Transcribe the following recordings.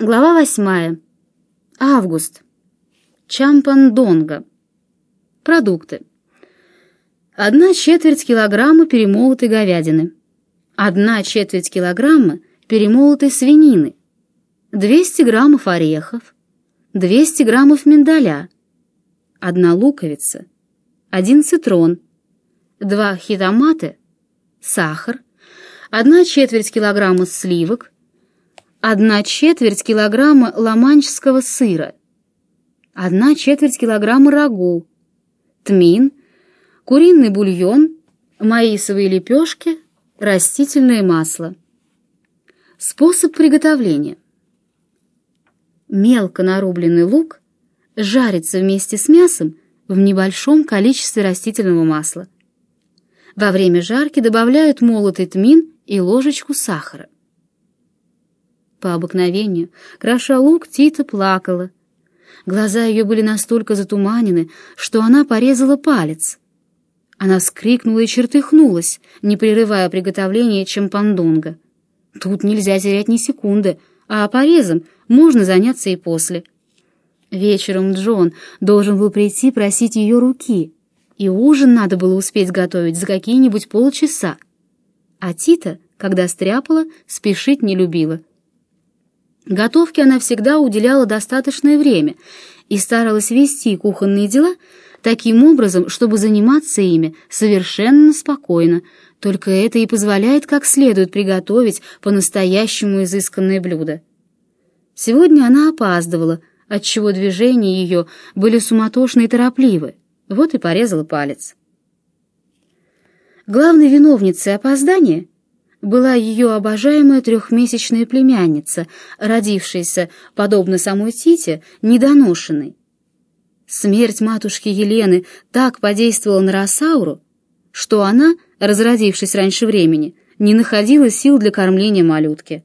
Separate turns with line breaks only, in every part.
Глава восьмая. Август. Чампандонга. Продукты. Одна четверть килограмма перемолотой говядины. Одна четверть килограмма перемолотой свинины. 200 граммов орехов. 200 граммов миндаля. Одна луковица. Один цитрон. Два хитоматы. Сахар. Одна четверть килограмма сливок одна четверть килограмма ламанчского сыра, одна четверть килограмма рагу, тмин, куриный бульон, маисовые лепешки, растительное масло. Способ приготовления. Мелко нарубленный лук жарится вместе с мясом в небольшом количестве растительного масла. Во время жарки добавляют молотый тмин и ложечку сахара. По обыкновению, кроша лук, Тита плакала. Глаза ее были настолько затуманены, что она порезала палец. Она скрикнула и чертыхнулась, не прерывая приготовления чемпандонга. Тут нельзя терять ни секунды, а порезом можно заняться и после. Вечером Джон должен был прийти просить ее руки, и ужин надо было успеть готовить за какие-нибудь полчаса. А Тита, когда стряпала, спешить не любила — Готовке она всегда уделяла достаточное время и старалась вести кухонные дела таким образом, чтобы заниматься ими совершенно спокойно, только это и позволяет как следует приготовить по-настоящему изысканное блюдо. Сегодня она опаздывала, отчего движения ее были суматошны и торопливы, вот и порезала палец. Главной виновницей опоздания — была ее обожаемая трехмесячная племянница, родившаяся, подобно самой Тите, недоношенной. Смерть матушки Елены так подействовала на Росауру, что она, разродившись раньше времени, не находила сил для кормления малютки.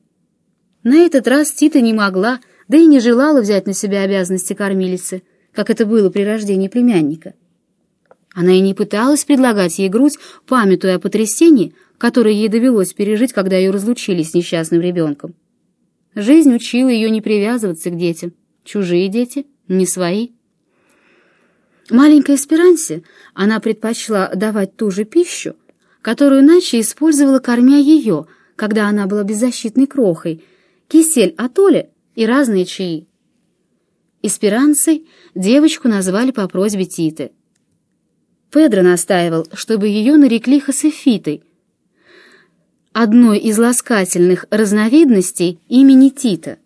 На этот раз Тита не могла, да и не желала взять на себя обязанности кормилицы, как это было при рождении племянника. Она и не пыталась предлагать ей грудь, памятуя о потрясении, которое ей довелось пережить, когда ее разлучили с несчастным ребенком. Жизнь учила ее не привязываться к детям. Чужие дети, не свои. Маленькой Эсперансе она предпочла давать ту же пищу, которую иначе использовала, кормя ее, когда она была беззащитной крохой, кисель атоле и разные чаи. Эсперансой девочку назвали по просьбе Титы. Педро настаивал, чтобы ее нарекли Хосефитой, одной из ласкательных разновидностей имени Тита.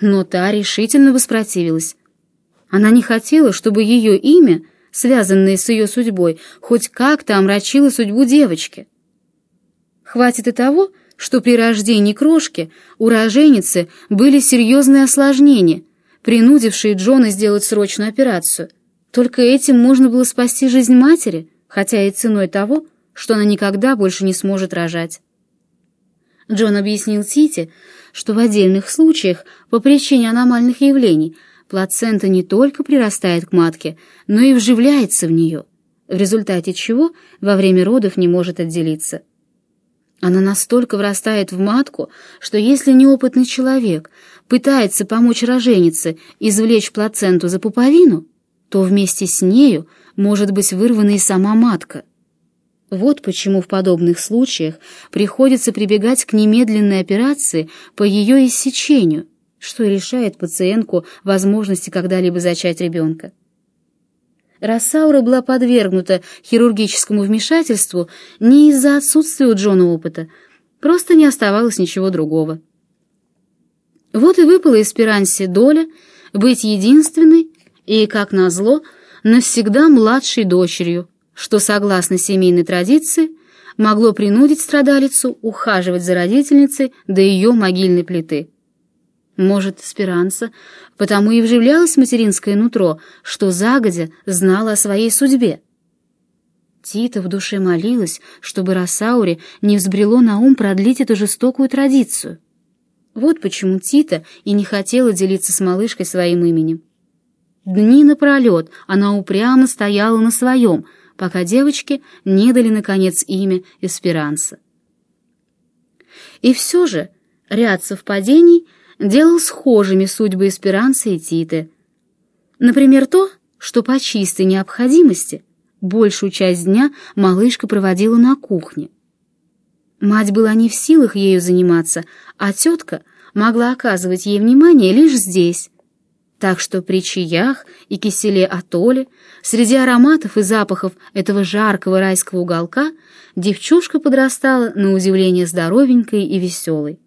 Но та решительно воспротивилась. Она не хотела, чтобы ее имя, связанное с ее судьбой, хоть как-то омрачило судьбу девочки. Хватит и того, что при рождении крошки у роженицы были серьезные осложнения, принудившие Джона сделать срочную операцию. Только этим можно было спасти жизнь матери, хотя и ценой того, что она никогда больше не сможет рожать. Джон объяснил Тите, что в отдельных случаях, по причине аномальных явлений, плацента не только прирастает к матке, но и вживляется в нее, в результате чего во время родов не может отделиться. Она настолько врастает в матку, что если неопытный человек пытается помочь роженице извлечь плаценту за пуповину, то вместе с нею может быть вырвана и сама матка. Вот почему в подобных случаях приходится прибегать к немедленной операции по ее иссечению, что лишает пациентку возможности когда-либо зачать ребенка. Рассаура была подвергнута хирургическому вмешательству не из-за отсутствия у Джона опыта, просто не оставалось ничего другого. Вот и выпала Эсперансе доля быть единственной и, как назло, навсегда младшей дочерью, что, согласно семейной традиции, могло принудить страдалицу ухаживать за родительницей до ее могильной плиты. Может, Спиранца потому и вживлялось материнское нутро, что загодя знала о своей судьбе. Тита в душе молилась, чтобы Росауре не взбрело на ум продлить эту жестокую традицию. Вот почему Тита и не хотела делиться с малышкой своим именем. Дни напролет она упрямо стояла на своем — пока девочке не дали, наконец, имя Эсперанса. И все же ряд совпадений делал схожими судьбы Эсперанца и Титы. Например, то, что по чистой необходимости большую часть дня малышка проводила на кухне. Мать была не в силах ею заниматься, а тетка могла оказывать ей внимание лишь здесь. Так что при чаях и киселе атоле, среди ароматов и запахов этого жаркого райского уголка, девчушка подрастала на удивление здоровенькой и веселой.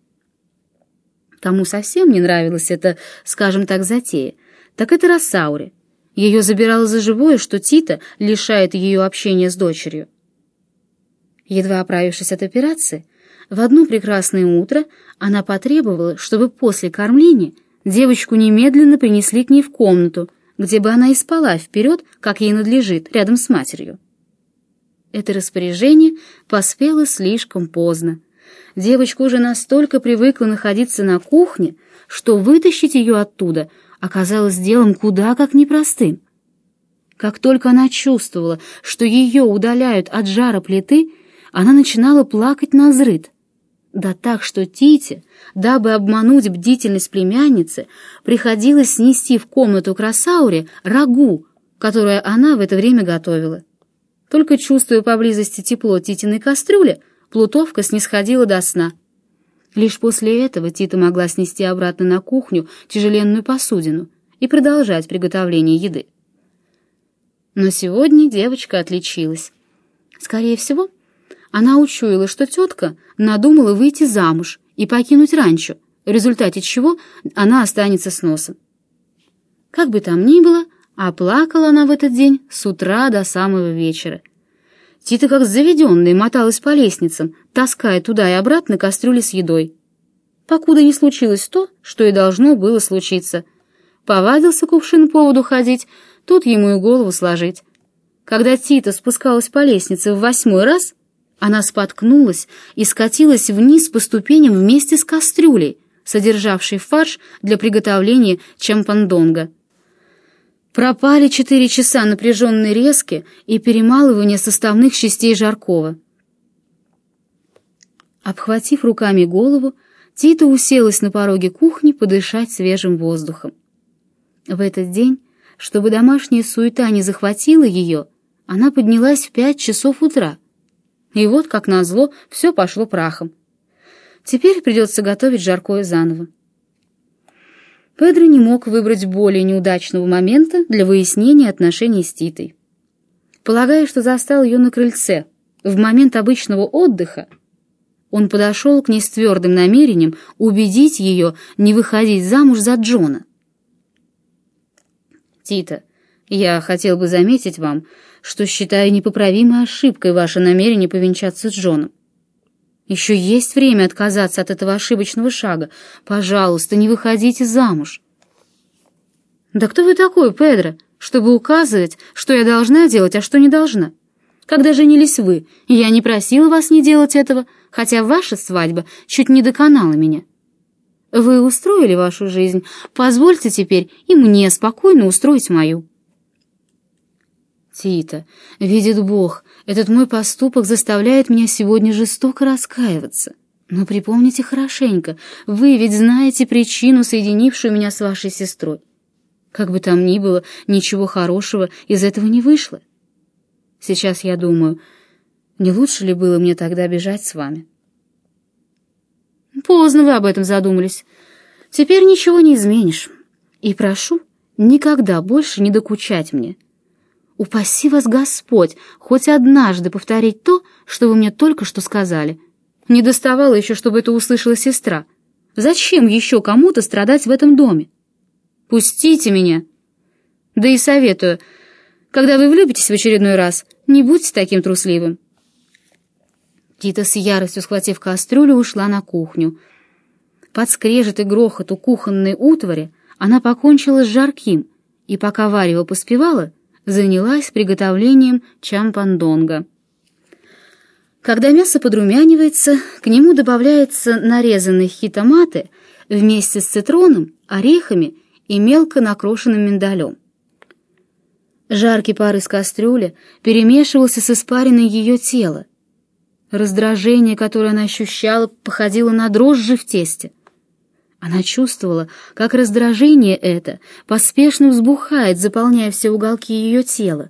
Кому совсем не нравилась эта, скажем так, затея, так это Рассауре. Ее забирало за живое, что Тита лишает ее общения с дочерью. Едва оправившись от операции, в одно прекрасное утро она потребовала, чтобы после кормления девочку немедленно принесли к ней в комнату, где бы она и спала вперед, как ей надлежит, рядом с матерью. Это распоряжение поспело слишком поздно. Девочка уже настолько привыкла находиться на кухне, что вытащить ее оттуда оказалось делом куда как непростым. Как только она чувствовала, что ее удаляют от жара плиты, она начинала плакать на взрыд. Да так, что Тите, дабы обмануть бдительность племянницы, приходилось снести в комнату красауре рагу, которое она в это время готовила. Только чувствуя поблизости тепло Титиной кастрюли, Плутовка снисходила до сна. Лишь после этого Тита могла снести обратно на кухню тяжеленную посудину и продолжать приготовление еды. Но сегодня девочка отличилась. Скорее всего, она учуяла, что тетка надумала выйти замуж и покинуть ранчо, в результате чего она останется с носом. Как бы там ни было, а она в этот день с утра до самого вечера. Тита, как заведенная, моталась по лестницам, таская туда и обратно кастрюли с едой. Покуда не случилось то, что и должно было случиться. Повадился кувшин по поводу ходить, тут ему и голову сложить. Когда Тита спускалась по лестнице в восьмой раз, она споткнулась и скатилась вниз по ступеням вместе с кастрюлей, содержавшей фарш для приготовления чампандонга. Пропали четыре часа напряженной резки и перемалывания составных частей жаркого. Обхватив руками голову, Тита уселась на пороге кухни подышать свежим воздухом. В этот день, чтобы домашняя суета не захватила ее, она поднялась в пять часов утра — и вот, как назло, все пошло прахом. Теперь придется готовить жаркое заново. Педро не мог выбрать более неудачного момента для выяснения отношений с Титой. Полагая, что застал ее на крыльце в момент обычного отдыха, он подошел к ней с твердым намерением убедить ее не выходить замуж за Джона. «Тита, я хотел бы заметить вам, что считаю непоправимой ошибкой ваше намерение повенчаться с Джоном. Еще есть время отказаться от этого ошибочного шага. Пожалуйста, не выходите замуж. Да кто вы такой, Педро, чтобы указывать, что я должна делать, а что не должна? Когда женились вы, я не просила вас не делать этого, хотя ваша свадьба чуть не доконала меня. Вы устроили вашу жизнь, позвольте теперь и мне спокойно устроить мою. Тита, видит Бог, этот мой поступок заставляет меня сегодня жестоко раскаиваться. Но припомните хорошенько, вы ведь знаете причину, соединившую меня с вашей сестрой. Как бы там ни было, ничего хорошего из этого не вышло. Сейчас я думаю, не лучше ли было мне тогда бежать с вами? Поздно вы об этом задумались. Теперь ничего не изменишь. И прошу никогда больше не докучать мне. Упаси вас Господь хоть однажды повторить то, что вы мне только что сказали. Не доставало еще, чтобы это услышала сестра. Зачем еще кому-то страдать в этом доме? Пустите меня. Да и советую, когда вы влюбитесь в очередной раз, не будьте таким трусливым. Тита с яростью схватив кастрюлю, ушла на кухню. Под скрежет и грохот у кухонной утвари она покончила с жарким, и пока Варева поспевала, занялась приготовлением чампандонга. Когда мясо подрумянивается, к нему добавляются нарезанные хитоматы вместе с цитроном, орехами и мелко накрошенным миндалем. Жаркий пар из кастрюли перемешивался с испариной ее тела. Раздражение, которое она ощущала, походило на дрожжи в тесте. Она чувствовала, как раздражение это поспешно взбухает, заполняя все уголки ее тела,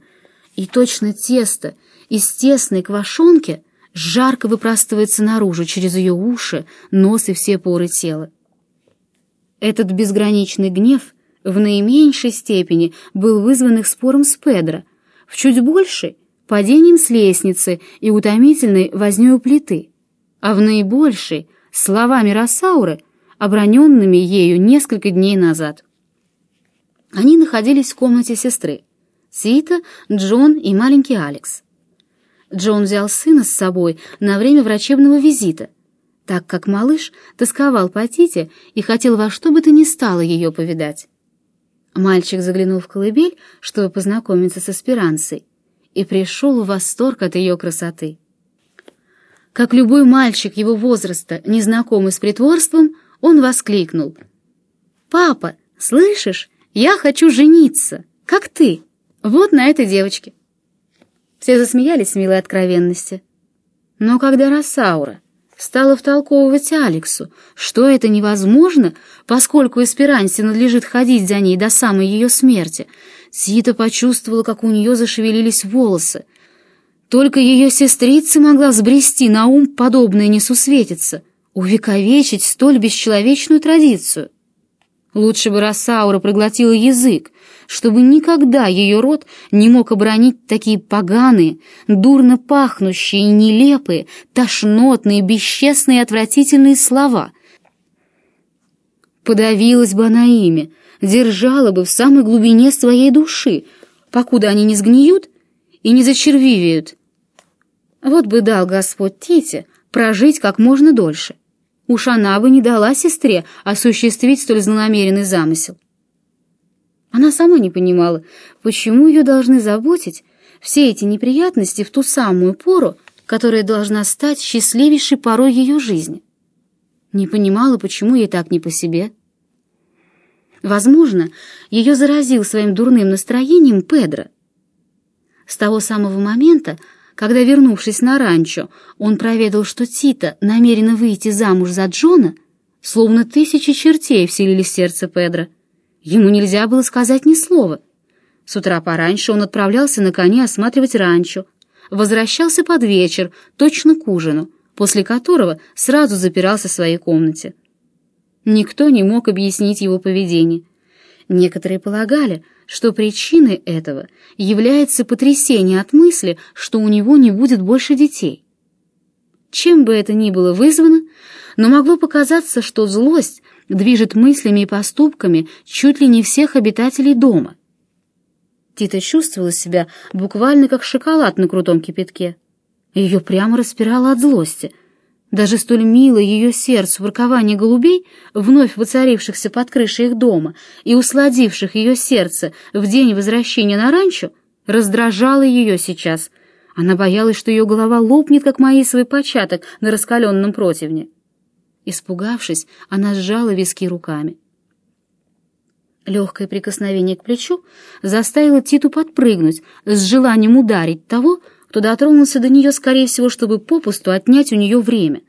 и точно тесто из тесной квашонки жарко выпрастывается наружу через ее уши, нос и все поры тела. Этот безграничный гнев в наименьшей степени был вызван их спором с Педро, в чуть большей — падением с лестницы и утомительной вознёй у плиты, а в наибольшей — словами Росауры — оброненными ею несколько дней назад. Они находились в комнате сестры. Сита, Джон и маленький Алекс. Джон взял сына с собой на время врачебного визита, так как малыш тосковал по Тите и хотел во что бы то ни стало ее повидать. Мальчик заглянул в колыбель, чтобы познакомиться с Эсперанцей, и пришел в восторг от ее красоты. Как любой мальчик его возраста, незнакомый с притворством, он воскликнул. «Папа, слышишь, я хочу жениться, как ты, вот на этой девочке». Все засмеялись с милой откровенности. Но когда Росаура стала втолковывать Алексу, что это невозможно, поскольку Эсперансе надлежит ходить за ней до самой ее смерти, Сита почувствовала, как у нее зашевелились волосы. Только ее сестрица могла взбрести на ум подобное несусветица — увековечить столь бесчеловечную традицию. Лучше бы Росаура проглотила язык, чтобы никогда ее род не мог оборонить такие поганые, дурно пахнущие, нелепые, тошнотные, бесчестные отвратительные слова. Подавилась бы она ими, держала бы в самой глубине своей души, покуда они не сгниют и не зачервивеют. Вот бы дал Господь Тите прожить как можно дольше. Уж она бы не дала сестре осуществить столь злонамеренный замысел. Она сама не понимала, почему ее должны заботить все эти неприятности в ту самую пору, которая должна стать счастливейшей порой ее жизни. Не понимала, почему ей так не по себе. Возможно, ее заразил своим дурным настроением Педро. С того самого момента, когда, вернувшись на ранчо, он проведал, что Тита намерена выйти замуж за Джона, словно тысячи чертей вселили в сердце Педро. Ему нельзя было сказать ни слова. С утра пораньше он отправлялся на коне осматривать ранчо, возвращался под вечер, точно к ужину, после которого сразу запирался в своей комнате. Никто не мог объяснить его поведение. Некоторые полагали, что причиной этого является потрясение от мысли, что у него не будет больше детей. Чем бы это ни было вызвано, но могло показаться, что злость движет мыслями и поступками чуть ли не всех обитателей дома. Тита чувствовала себя буквально как шоколад на крутом кипятке. Ее прямо распирало от злости — даже столь мило ее сердцу воркование голубей, вновь воцарившихся под крышей их дома и усладивших ее сердце в день возвращения на ранчо, раздражало ее сейчас. Она боялась, что ее голова лопнет, как маисовый початок на раскаленном противне. Испугавшись, она сжала виски руками. Легкое прикосновение к плечу заставило Титу подпрыгнуть с желанием ударить того, кто дотронулся до нее, скорее всего, чтобы попусту отнять у нее время.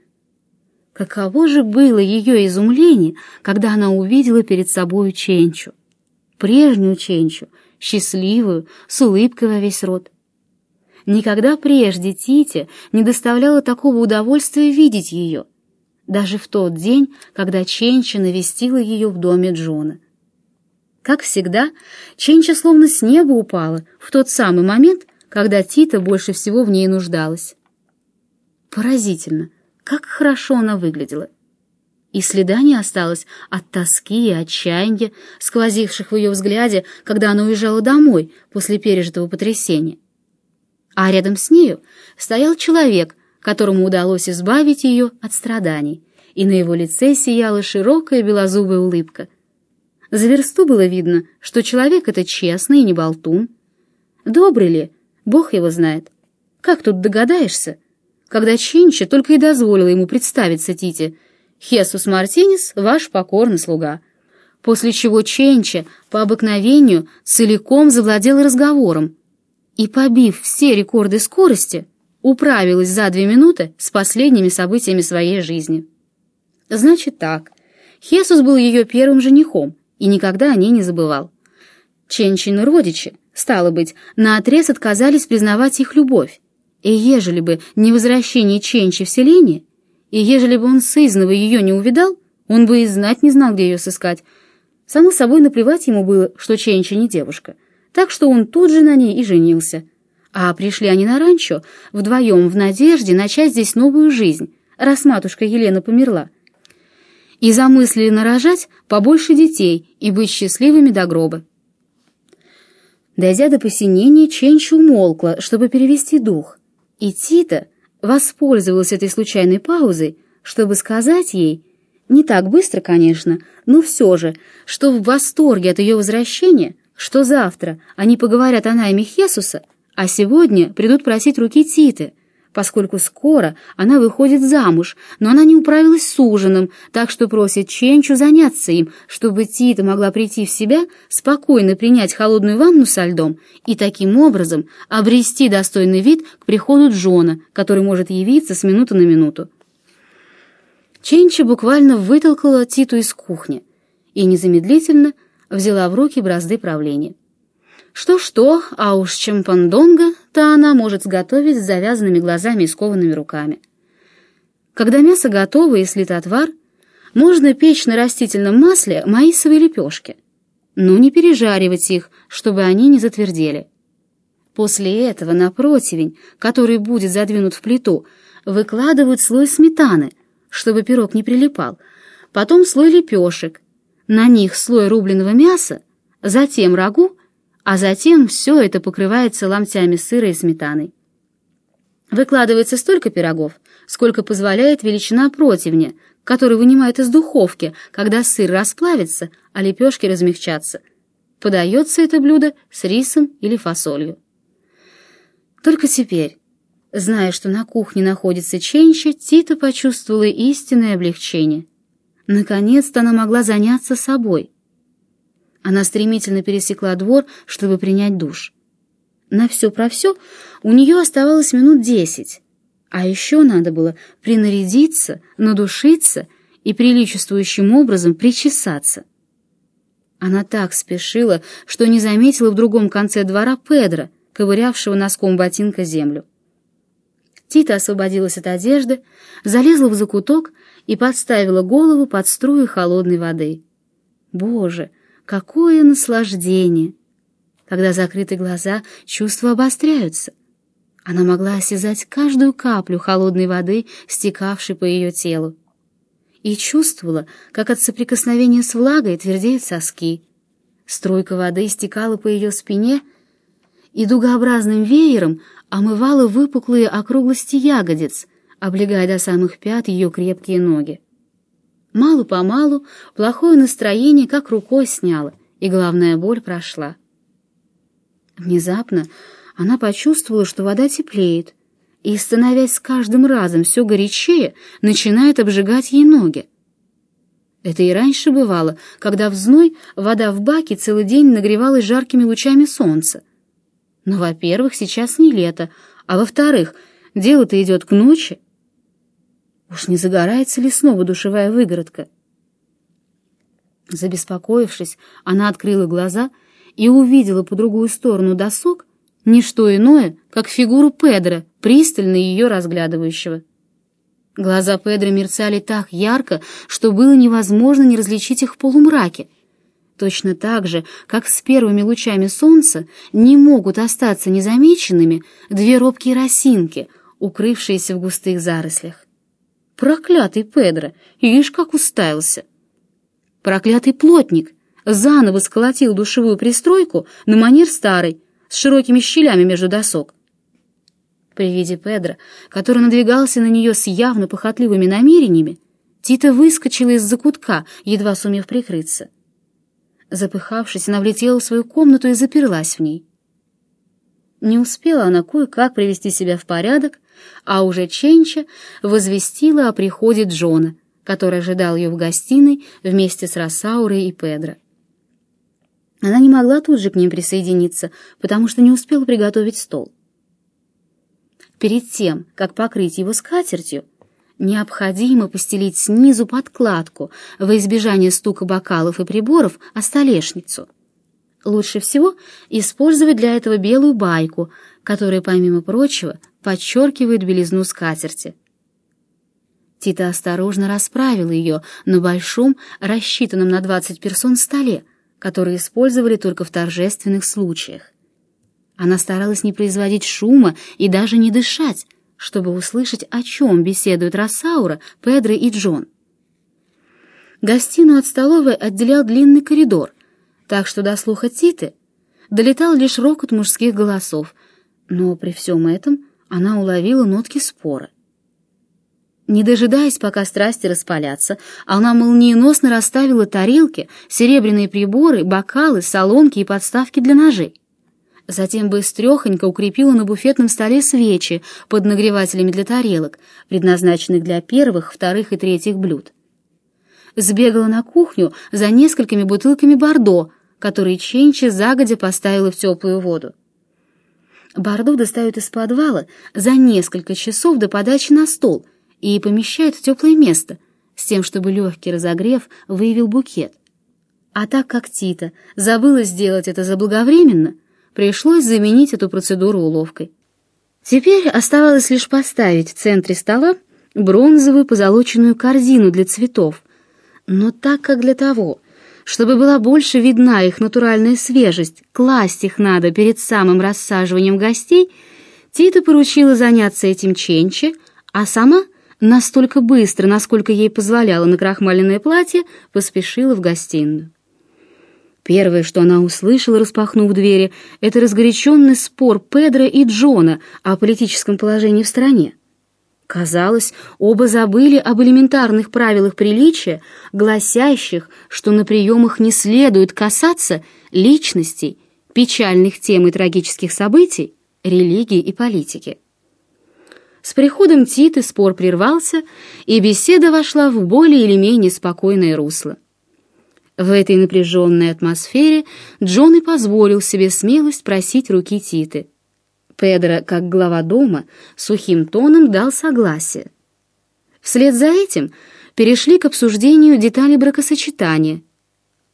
Каково же было ее изумление, когда она увидела перед собой Ченчу. Прежнюю Ченчу, счастливую, с улыбкой во весь рот. Никогда прежде Тите не доставляло такого удовольствия видеть ее, даже в тот день, когда Ченча навестила ее в доме Джона. Как всегда, Ченча словно с неба упала в тот самый момент, когда Тита больше всего в ней нуждалась. Поразительно, как хорошо она выглядела. И следа не осталось от тоски и отчаяния, сквозивших в ее взгляде, когда она уезжала домой после пережитого потрясения. А рядом с нею стоял человек, которому удалось избавить ее от страданий, и на его лице сияла широкая белозубая улыбка. За версту было видно, что человек этот честный и не болтун. Добрый ли, Бог его знает. Как тут догадаешься, когда Чинча только и дозволила ему представиться Тите. «Хесус Мартинес, ваш покорный слуга». После чего Ченча по обыкновению целиком завладел разговором и, побив все рекорды скорости, управилась за две минуты с последними событиями своей жизни. Значит так, Хесус был ее первым женихом и никогда о ней не забывал. Ченчины родичи, стало быть, наотрез отказались признавать их любовь, и ежели бы не возвращение Ченчи в селение, и ежели бы он сызново ее не увидал, он бы и знать не знал, где ее сыскать. Само собой, наплевать ему было, что Ченчи не девушка, так что он тут же на ней и женился. А пришли они на ранчо вдвоем в надежде начать здесь новую жизнь, раз матушка Елена померла. И замыслили нарожать побольше детей и быть счастливыми до гроба. Дойдя до посинения, Ченча умолкла, чтобы перевести дух, и Тита воспользовалась этой случайной паузой, чтобы сказать ей, не так быстро, конечно, но все же, что в восторге от ее возвращения, что завтра они поговорят о найме Хесуса, а сегодня придут просить руки Титы — поскольку скоро она выходит замуж, но она не управилась с ужином, так что просит Ченчу заняться им, чтобы Тита могла прийти в себя, спокойно принять холодную ванну со льдом и таким образом обрести достойный вид к приходу Джона, который может явиться с минуты на минуту. Ченча буквально вытолкала Титу из кухни и незамедлительно взяла в руки бразды правления. Что-что, а уж чемпандонга-то она может сготовить с завязанными глазами и скованными руками. Когда мясо готово и слит отвар, можно печь на растительном масле маисовые лепешки, но не пережаривать их, чтобы они не затвердели. После этого на противень, который будет задвинут в плиту, выкладывают слой сметаны, чтобы пирог не прилипал, потом слой лепешек, на них слой рубленого мяса, затем рагу а затем все это покрывается ломтями сыра и сметаной. Выкладывается столько пирогов, сколько позволяет величина противня, который вынимают из духовки, когда сыр расплавится, а лепешки размягчатся. Подается это блюдо с рисом или фасолью. Только теперь, зная, что на кухне находится Ченча, Тита почувствовала истинное облегчение. Наконец-то она могла заняться собой. Она стремительно пересекла двор, чтобы принять душ. На все про все у нее оставалось минут десять, а еще надо было принарядиться, надушиться и приличествующим образом причесаться. Она так спешила, что не заметила в другом конце двора Педра, ковырявшего носком ботинка землю. Тита освободилась от одежды, залезла в закуток и подставила голову под струю холодной воды. Боже! Какое наслаждение! Когда закрыты глаза, чувства обостряются. Она могла осязать каждую каплю холодной воды, стекавшей по ее телу. И чувствовала, как от соприкосновения с влагой твердеют соски. Струйка воды стекала по ее спине и дугообразным веером омывала выпуклые округлости ягодиц, облегая до самых пят ее крепкие ноги. Мало-помалу плохое настроение как рукой сняло, и главная боль прошла. Внезапно она почувствовала, что вода теплеет, и, становясь с каждым разом все горячее, начинает обжигать ей ноги. Это и раньше бывало, когда в зной вода в баке целый день нагревалась жаркими лучами солнца. Но, во-первых, сейчас не лето, а во-вторых, дело-то идет к ночи, Уж не загорается ли снова душевая выгородка? Забеспокоившись, она открыла глаза и увидела по другую сторону досок не что иное, как фигуру Педра, пристально ее разглядывающего. Глаза Педра мерцали так ярко, что было невозможно не различить их в полумраке. Точно так же, как с первыми лучами солнца не могут остаться незамеченными две робкие росинки, укрывшиеся в густых зарослях. Проклятый Педро, ишь как уставился. Проклятый плотник заново сколотил душевую пристройку на манер старой, с широкими щелями между досок. При виде Педро, который надвигался на нее с явно похотливыми намерениями, Тита выскочила из-за кутка, едва сумев прикрыться. Запыхавшись, она влетела в свою комнату и заперлась в ней. Не успела она кое-как привести себя в порядок, а уже Ченча возвестила о приходе Джона, который ожидал ее в гостиной вместе с Росаурой и Педро. Она не могла тут же к ним присоединиться, потому что не успела приготовить стол. Перед тем, как покрыть его скатертью, необходимо постелить снизу подкладку во избежание стука бокалов и приборов о столешницу. Лучше всего использовать для этого белую байку, которая, помимо прочего, подчеркивает белизну скатерти. Тита осторожно расправила ее на большом, рассчитанном на 20 персон столе, который использовали только в торжественных случаях. Она старалась не производить шума и даже не дышать, чтобы услышать, о чем беседуют Рассаура, Педро и Джон. Гостиную от столовой отделял длинный коридор, так что до слуха Титы долетал лишь рокот мужских голосов, но при всем этом она уловила нотки спора. Не дожидаясь, пока страсти распалятся, она молниеносно расставила тарелки, серебряные приборы, бокалы, солонки и подставки для ножей. Затем быстрехонько укрепила на буфетном столе свечи под нагревателями для тарелок, предназначенных для первых, вторых и третьих блюд. Сбегала на кухню за несколькими бутылками бордо, которые Ченчи загодя поставила в теплую воду. Бордо достают из подвала за несколько часов до подачи на стол и помещают в теплое место, с тем, чтобы легкий разогрев выявил букет. А так как Тита забыла сделать это заблаговременно, пришлось заменить эту процедуру уловкой. Теперь оставалось лишь поставить в центре стола бронзовую позолоченную корзину для цветов, но так как для того, чтобы была больше видна их натуральная свежесть, класть их надо перед самым рассаживанием гостей, Тита поручила заняться этим Ченче, а сама, настолько быстро, насколько ей позволяло накрахмаленное платье, поспешила в гостиную. Первое, что она услышала, распахнув двери, это разгоряченный спор Педро и Джона о политическом положении в стране. Казалось, оба забыли об элементарных правилах приличия, гласящих, что на приемах не следует касаться личностей, печальных тем и трагических событий, религии и политики. С приходом Титы спор прервался, и беседа вошла в более или менее спокойное русло. В этой напряженной атмосфере Джон и позволил себе смелость просить руки Титы. Педро, как глава дома, сухим тоном дал согласие. Вслед за этим перешли к обсуждению деталей бракосочетания —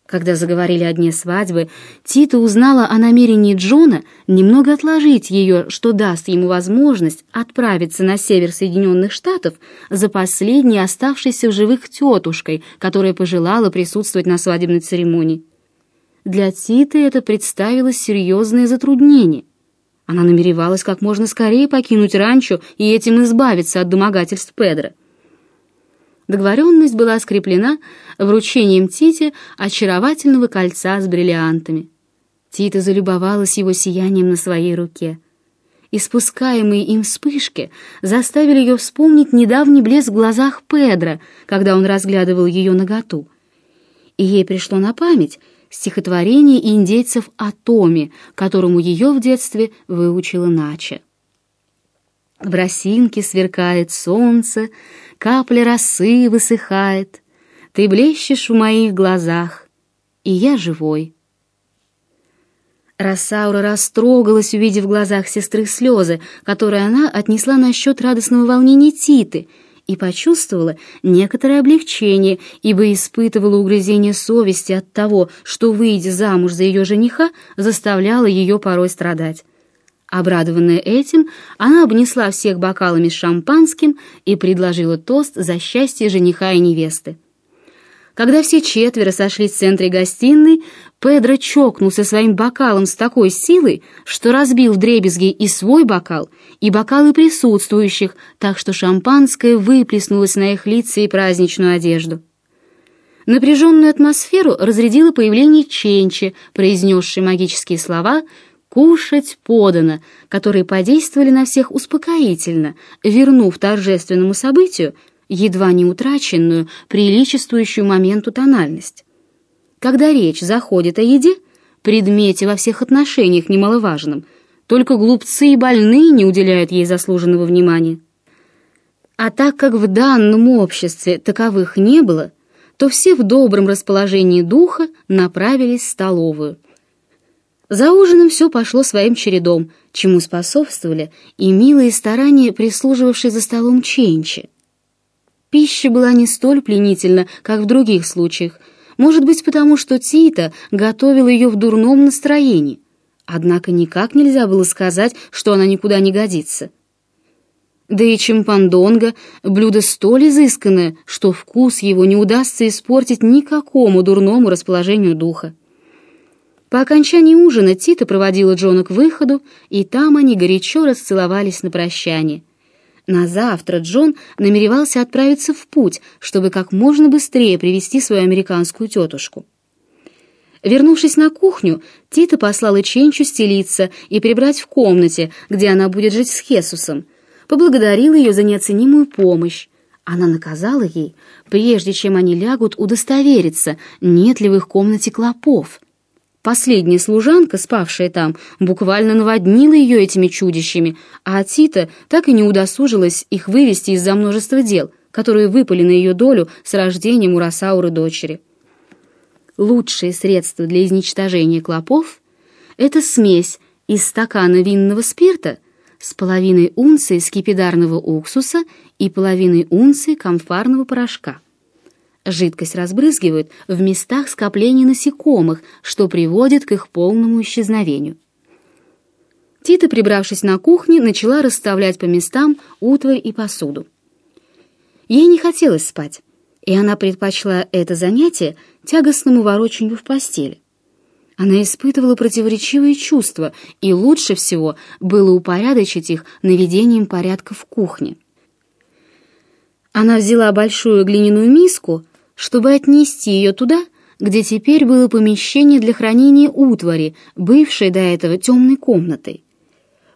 когда заговорили о дне свадьбы, Тита узнала о намерении Джона немного отложить ее, что даст ему возможность отправиться на север Соединенных Штатов за последней оставшейся в живых тетушкой, которая пожелала присутствовать на свадебной церемонии. Для Титы это представилось серьезное затруднение. Она намеревалась как можно скорее покинуть ранчо и этим избавиться от домогательств Педро. Договоренность была скреплена вручением Тите очаровательного кольца с бриллиантами. Тита залюбовалась его сиянием на своей руке. Испускаемые им вспышки заставили ее вспомнить недавний блеск в глазах Педро, когда он разглядывал ее наготу. И ей пришло на память стихотворение индейцев о Томе, которому ее в детстве выучила Нача. В росинке сверкает солнце, капля росы высыхает. Ты блещешь в моих глазах, и я живой. Рассаура растрогалась, увидев в глазах сестры слезы, которые она отнесла насчет радостного волнения Титы, и почувствовала некоторое облегчение, ибо испытывала угрызение совести от того, что, выйдя замуж за ее жениха, заставляла ее порой страдать. Обрадованная этим, она обнесла всех бокалами с шампанским и предложила тост за счастье жениха и невесты. Когда все четверо сошлись в центре гостиной, Педро чокнулся своим бокалом с такой силой, что разбил вдребезги и свой бокал, и бокалы присутствующих, так что шампанское выплеснулось на их лица и праздничную одежду. Напряженную атмосферу разрядило появление Ченчи, произнесший магические слова — «Кушать подано», которые подействовали на всех успокоительно, вернув торжественному событию едва не утраченную, приличествующую моменту тональность. Когда речь заходит о еде, предмете во всех отношениях немаловажном, только глупцы и больные не уделяют ей заслуженного внимания. А так как в данном обществе таковых не было, то все в добром расположении духа направились в столовую — за ужином все пошло своим чередом, чему способствовали и милые старания прислуживавшей за столом Ченчи. Пища была не столь пленительна, как в других случаях, может быть, потому что Тита готовила ее в дурном настроении. Однако никак нельзя было сказать, что она никуда не годится. Да и чимпандонга — блюдо столь изысканное, что вкус его не удастся испортить никакому дурному расположению духа. По окончании ужина Тита проводила Джона к выходу, и там они горячо расцеловались на прощание. На завтра Джон намеревался отправиться в путь, чтобы как можно быстрее привести свою американскую тетушку. Вернувшись на кухню, Тита послала Ченчу стелиться и прибрать в комнате, где она будет жить с Хесусом. Поблагодарил ее за неоценимую помощь. Она наказала ей, прежде чем они лягут, удостовериться, нет ли в их комнате клопов. Последняя служанка, спавшая там, буквально наводнила ее этими чудищами, а Тита так и не удосужилась их вывести из-за множества дел, которые выпали на ее долю с рождением у Росауры дочери. Лучшее средство для изничтожения клопов — это смесь из стакана винного спирта с половиной унции скипидарного уксуса и половиной унции камфарного порошка. Жидкость разбрызгивают в местах скопления насекомых, что приводит к их полному исчезновению. Тита, прибравшись на кухне, начала расставлять по местам утварь и посуду. Ей не хотелось спать, и она предпочла это занятие тягостному ворочанию в постели. Она испытывала противоречивые чувства, и лучше всего было упорядочить их наведением порядка в кухне. Она взяла большую глиняную миску, чтобы отнести ее туда, где теперь было помещение для хранения утвари, бывшей до этого темной комнатой.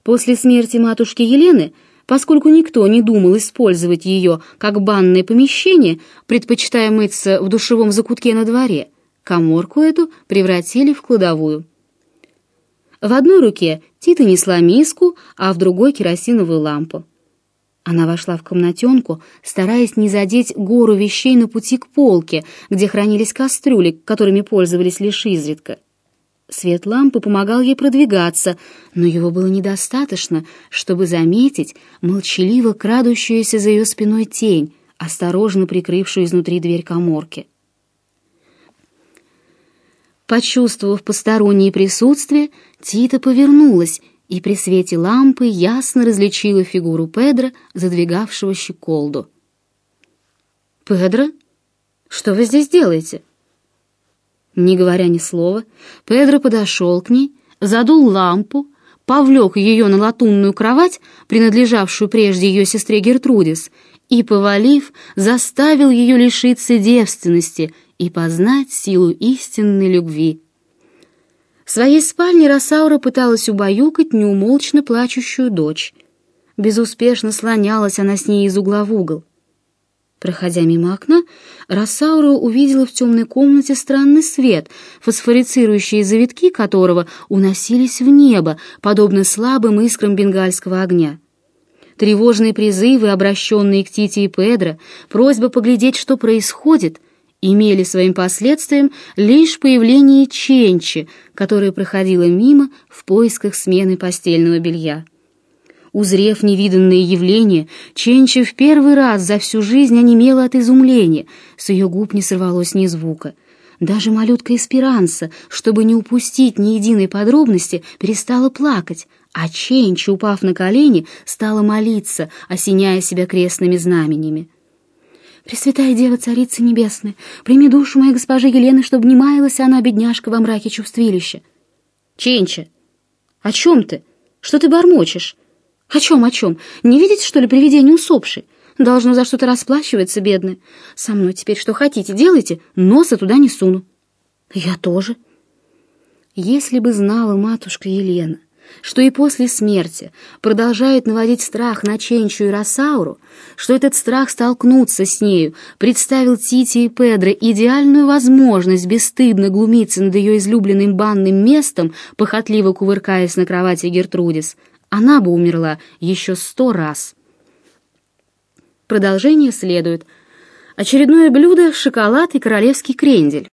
После смерти матушки Елены, поскольку никто не думал использовать ее как банное помещение, предпочитая мыться в душевом закутке на дворе, коморку эту превратили в кладовую. В одной руке Тита несла миску, а в другой — керосиновую лампу. Она вошла в комнатенку, стараясь не задеть гору вещей на пути к полке, где хранились кастрюли, которыми пользовались лишь изредка. Свет лампы помогал ей продвигаться, но его было недостаточно, чтобы заметить молчаливо крадущуюся за ее спиной тень, осторожно прикрывшую изнутри дверь коморки. Почувствовав постороннее присутствие, Тита повернулась и при свете лампы ясно различила фигуру Педро, задвигавшего щеколду. «Педро, что вы здесь делаете?» Не говоря ни слова, Педро подошел к ней, задул лампу, повлек ее на латунную кровать, принадлежавшую прежде ее сестре Гертрудис, и, повалив, заставил ее лишиться девственности и познать силу истинной любви. В своей спальне Росаура пыталась убаюкать неумолчно плачущую дочь. Безуспешно слонялась она с ней из угла в угол. Проходя мимо окна, Рассаура увидела в темной комнате странный свет, фосфорицирующие завитки которого уносились в небо, подобно слабым искрам бенгальского огня. Тревожные призывы, обращенные к Тите и Педро, просьба поглядеть, что происходит — имели своим последствием лишь появление Ченчи, которая проходила мимо в поисках смены постельного белья. Узрев невиданное явление, Ченчи в первый раз за всю жизнь онемела от изумления, с ее губ не сорвалось ни звука. Даже малютка Эсперанса, чтобы не упустить ни единой подробности, перестала плакать, а Ченчи, упав на колени, стала молиться, осеняя себя крестными знаменями. Пресвятая Дева, Царица Небесная, прими душу моей госпожи Елены, чтобы не маялась она, бедняжка, во мраке чувствилища. Ченча, о чем ты? Что ты бормочешь? О чем, о чем? Не видите, что ли, привидение усопшей? Должно за что-то расплачиваться, бедная. Со мной теперь что хотите, делайте, носа туда не суну. Я тоже. Если бы знала матушка Елена, что и после смерти продолжает наводить страх на Ченчу и Росауру, что этот страх столкнуться с нею представил Тити и Педро идеальную возможность бесстыдно глумиться над ее излюбленным банным местом, похотливо кувыркаясь на кровати Гертрудис, она бы умерла еще сто раз. Продолжение следует. Очередное блюдо — шоколад и королевский крендель.